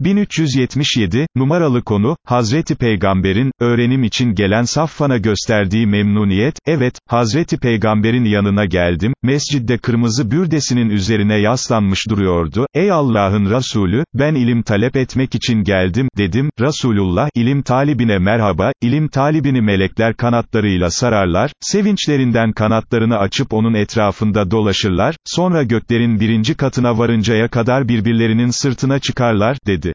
1377, numaralı konu, Hazreti Peygamber'in, öğrenim için gelen saffana gösterdiği memnuniyet, evet, Hazreti Peygamber'in yanına geldim, mescidde kırmızı bürdesinin üzerine yaslanmış duruyordu, ey Allah'ın Resulü, ben ilim talep etmek için geldim, dedim, Resulullah, ilim talibine merhaba, ilim talibini melekler kanatlarıyla sararlar, sevinçlerinden kanatlarını açıp onun etrafında dolaşırlar, sonra göklerin birinci katına varıncaya kadar birbirlerinin sırtına çıkarlar, dedi.